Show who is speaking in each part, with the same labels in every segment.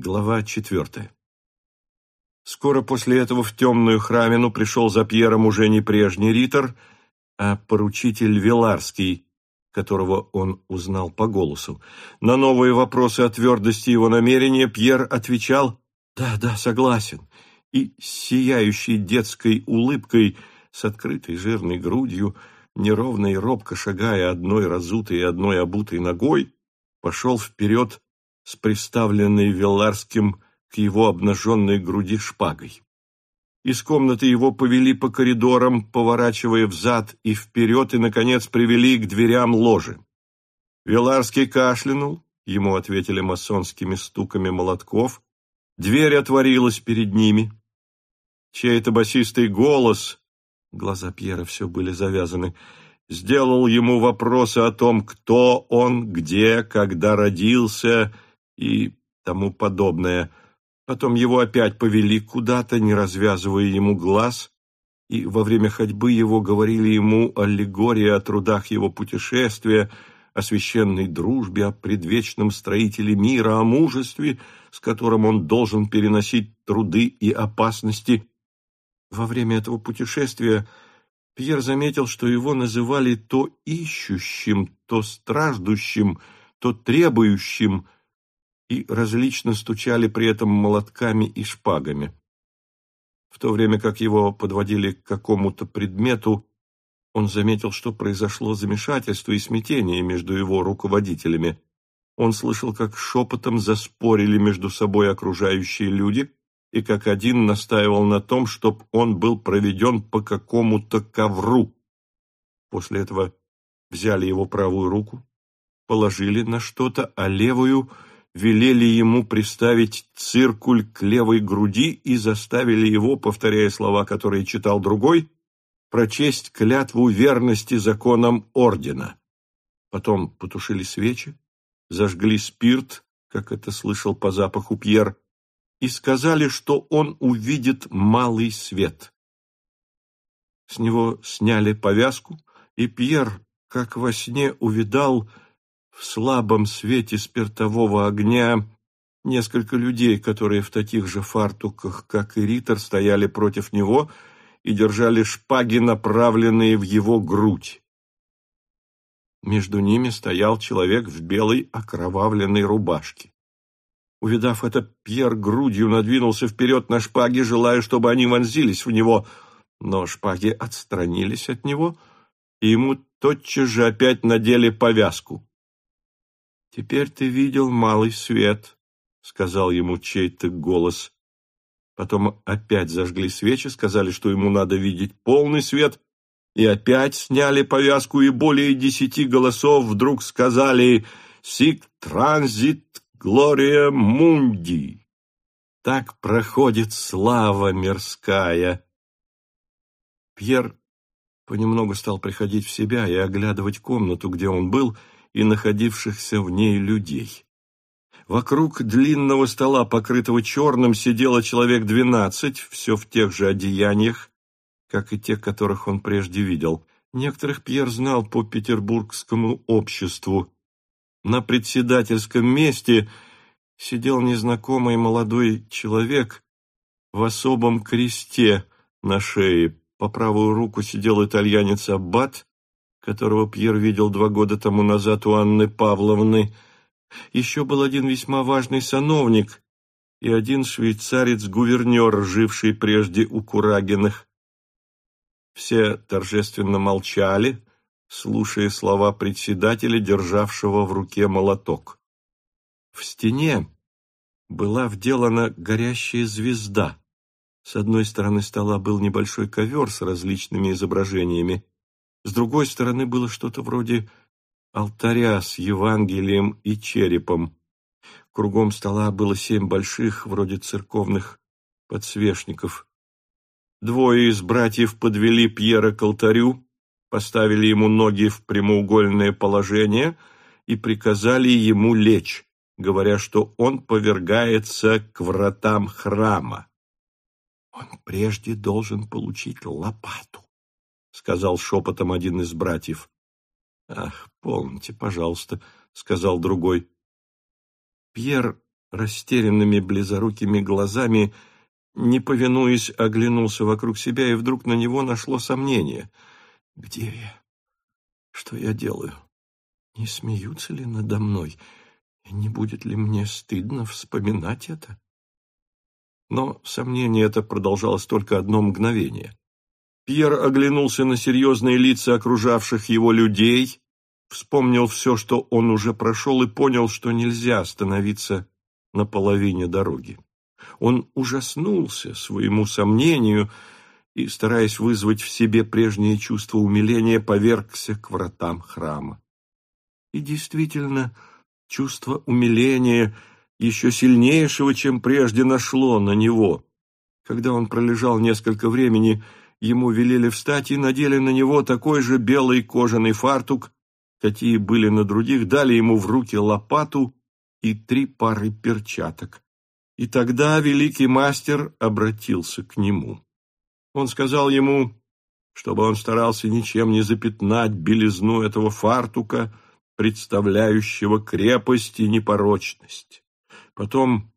Speaker 1: Глава четвертая. Скоро после этого в темную храмину пришел за Пьером уже не прежний ритор, а поручитель Веларский, которого он узнал по голосу. На новые вопросы о твердости его намерения Пьер отвечал «Да, да, согласен», и с сияющей детской улыбкой, с открытой жирной грудью, неровно и робко шагая одной разутой и одной обутой ногой, пошел вперед с приставленной Велларским к его обнаженной груди шпагой. Из комнаты его повели по коридорам, поворачивая взад и вперед, и, наконец, привели к дверям ложи. Веларский кашлянул, ему ответили масонскими стуками молотков, дверь отворилась перед ними. Чей-то басистый голос, глаза Пьера все были завязаны, сделал ему вопросы о том, кто он, где, когда родился и тому подобное. Потом его опять повели куда-то, не развязывая ему глаз, и во время ходьбы его говорили ему аллегории о трудах его путешествия, о священной дружбе, о предвечном строителе мира, о мужестве, с которым он должен переносить труды и опасности. Во время этого путешествия Пьер заметил, что его называли то ищущим, то страждущим, то требующим, и различно стучали при этом молотками и шпагами. В то время как его подводили к какому-то предмету, он заметил, что произошло замешательство и смятение между его руководителями. Он слышал, как шепотом заспорили между собой окружающие люди, и как один настаивал на том, чтобы он был проведен по какому-то ковру. После этого взяли его правую руку, положили на что-то, а левую — велели ему приставить циркуль к левой груди и заставили его, повторяя слова, которые читал другой, прочесть клятву верности законам ордена. Потом потушили свечи, зажгли спирт, как это слышал по запаху Пьер, и сказали, что он увидит малый свет. С него сняли повязку, и Пьер, как во сне, увидал, в слабом свете спиртового огня несколько людей, которые в таких же фартуках, как и Ритор, стояли против него и держали шпаги, направленные в его грудь. Между ними стоял человек в белой окровавленной рубашке. Увидав это, Пьер грудью надвинулся вперед на шпаги, желая, чтобы они вонзились в него, но шпаги отстранились от него, и ему тотчас же опять надели повязку. «Теперь ты видел малый свет», — сказал ему чей-то голос. Потом опять зажгли свечи, сказали, что ему надо видеть полный свет, и опять сняли повязку, и более десяти голосов вдруг сказали «Сик транзит глория мунди». Так проходит слава мирская. Пьер понемногу стал приходить в себя и оглядывать комнату, где он был, — и находившихся в ней людей. Вокруг длинного стола, покрытого черным, сидело человек двенадцать, все в тех же одеяниях, как и те, которых он прежде видел. Некоторых Пьер знал по петербургскому обществу. На председательском месте сидел незнакомый молодой человек в особом кресте на шее. По правую руку сидел итальянец Аббат, которого Пьер видел два года тому назад у Анны Павловны. Еще был один весьма важный сановник и один швейцарец-гувернер, живший прежде у Курагиных. Все торжественно молчали, слушая слова председателя, державшего в руке молоток. В стене была вделана горящая звезда. С одной стороны стола был небольшой ковер с различными изображениями. С другой стороны было что-то вроде алтаря с Евангелием и черепом. Кругом стола было семь больших, вроде церковных, подсвечников. Двое из братьев подвели Пьера к алтарю, поставили ему ноги в прямоугольное положение и приказали ему лечь, говоря, что он повергается к вратам храма. Он прежде должен получить лопату, сказал шепотом один из братьев. «Ах, помните, пожалуйста», — сказал другой. Пьер растерянными близорукими глазами, не повинуясь, оглянулся вокруг себя, и вдруг на него нашло сомнение. «Где я? Что я делаю? Не смеются ли надо мной? И не будет ли мне стыдно вспоминать это?» Но сомнение это продолжалось только одно мгновение. Пьер оглянулся на серьезные лица окружавших его людей, вспомнил все, что он уже прошел, и понял, что нельзя остановиться на половине дороги. Он ужаснулся своему сомнению и, стараясь вызвать в себе прежнее чувство умиления, повергся к вратам храма. И действительно, чувство умиления, еще сильнейшего, чем прежде, нашло на него. Когда он пролежал несколько времени, ему велели встать и надели на него такой же белый кожаный фартук, какие были на других, дали ему в руки лопату и три пары перчаток. И тогда великий мастер обратился к нему. Он сказал ему, чтобы он старался ничем не запятнать белизну этого фартука, представляющего крепость и непорочность. Потом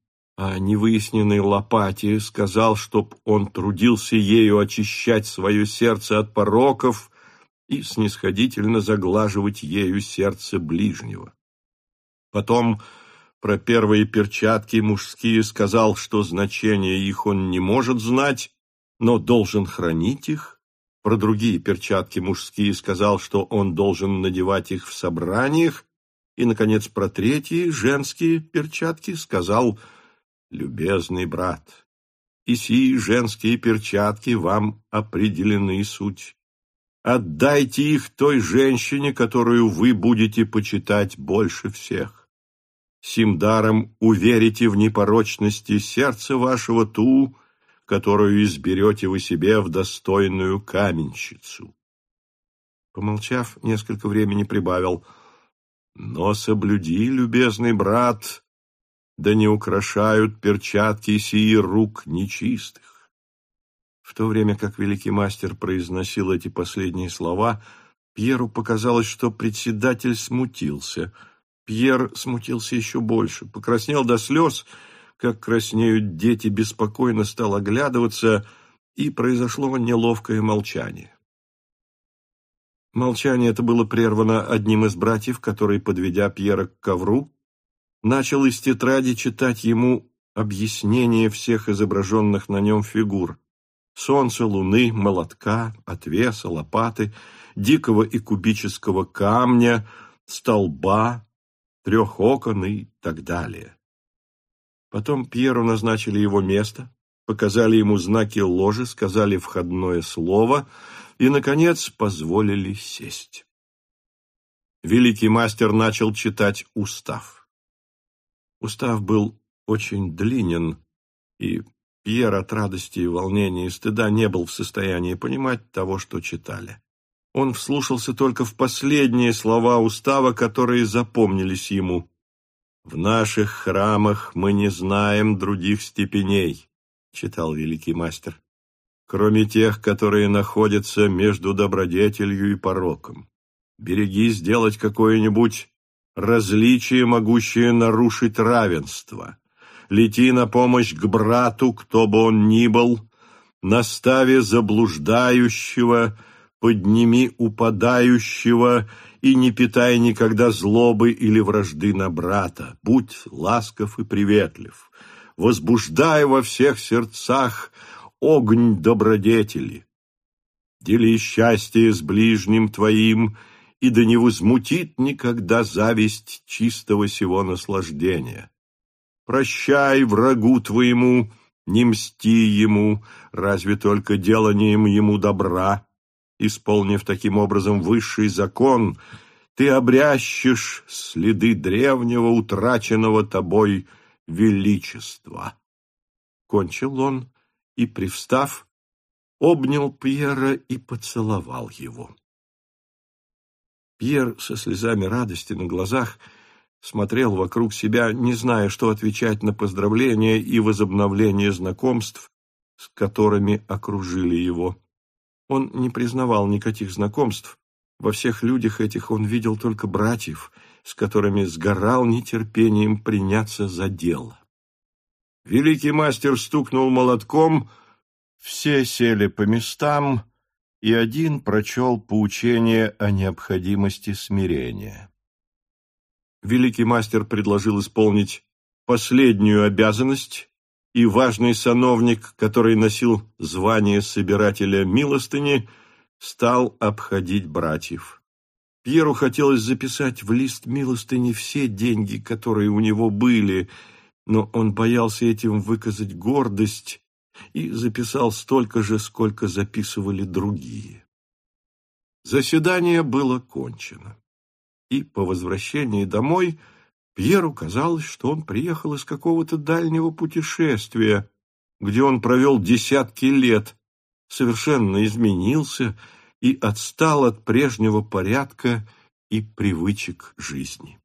Speaker 1: невыясненной лопате сказал, чтоб он трудился ею очищать свое сердце от пороков и снисходительно заглаживать ею сердце ближнего. Потом про первые перчатки мужские сказал, что значение их он не может знать, но должен хранить их. Про другие перчатки мужские сказал, что он должен надевать их в собраниях. И, наконец, про третьи женские перчатки сказал «Любезный брат, и сии женские перчатки вам определены суть. Отдайте их той женщине, которую вы будете почитать больше всех. Сим даром уверите в непорочности сердца вашего ту, которую изберете вы себе в достойную каменщицу. Помолчав, несколько времени прибавил, «Но соблюди, любезный брат, да не украшают перчатки сии рук нечистых. В то время как великий мастер произносил эти последние слова, Пьеру показалось, что председатель смутился. Пьер смутился еще больше, покраснел до слез, как краснеют дети, беспокойно стал оглядываться, и произошло неловкое молчание. Молчание это было прервано одним из братьев, который, подведя Пьера к ковру, начал из тетради читать ему объяснение всех изображенных на нем фигур солнца, луны, молотка, отвеса, лопаты, дикого и кубического камня, столба, трех окон и так далее. Потом Пьеру назначили его место, показали ему знаки ложи, сказали входное слово и, наконец, позволили сесть. Великий мастер начал читать устав. Устав был очень длинен и Пьер от радости волнения и стыда не был в состоянии понимать того, что читали. Он вслушался только в последние слова устава, которые запомнились ему. «В наших храмах мы не знаем других степеней», — читал великий мастер, «кроме тех, которые находятся между добродетелью и пороком. Береги сделать какое-нибудь различие, могущее нарушить равенство» лети на помощь к брату, кто бы он ни был, наставе заблуждающего, подними упадающего и не питай никогда злобы или вражды на брата. Будь ласков и приветлив, возбуждай во всех сердцах огонь добродетели. Дели счастье с ближним твоим, и да не возмутит никогда зависть чистого сего наслаждения. Прощай врагу твоему, не мсти ему, разве только деланием ему добра. Исполнив таким образом высший закон, ты обрящешь следы древнего, утраченного тобой величества. Кончил он и, привстав, обнял Пьера и поцеловал его. Пьер со слезами радости на глазах — смотрел вокруг себя, не зная, что отвечать на поздравления и возобновление знакомств, с которыми окружили его. Он не признавал никаких знакомств, во всех людях этих он видел только братьев, с которыми сгорал нетерпением приняться за дело. Великий мастер стукнул молотком, все сели по местам, и один прочел поучение о необходимости смирения. Великий мастер предложил исполнить последнюю обязанность, и важный сановник, который носил звание собирателя милостыни, стал обходить братьев. Пьеру хотелось записать в лист милостыни все деньги, которые у него были, но он боялся этим выказать гордость и записал столько же, сколько записывали другие. Заседание было кончено, и по возвращении домой Пьеру казалось, что он приехал из какого-то дальнего путешествия, где он провел десятки лет, совершенно изменился и отстал от прежнего порядка и привычек жизни.